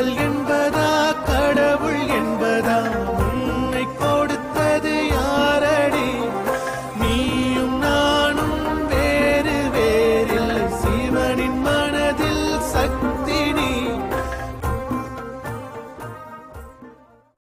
காதல் என்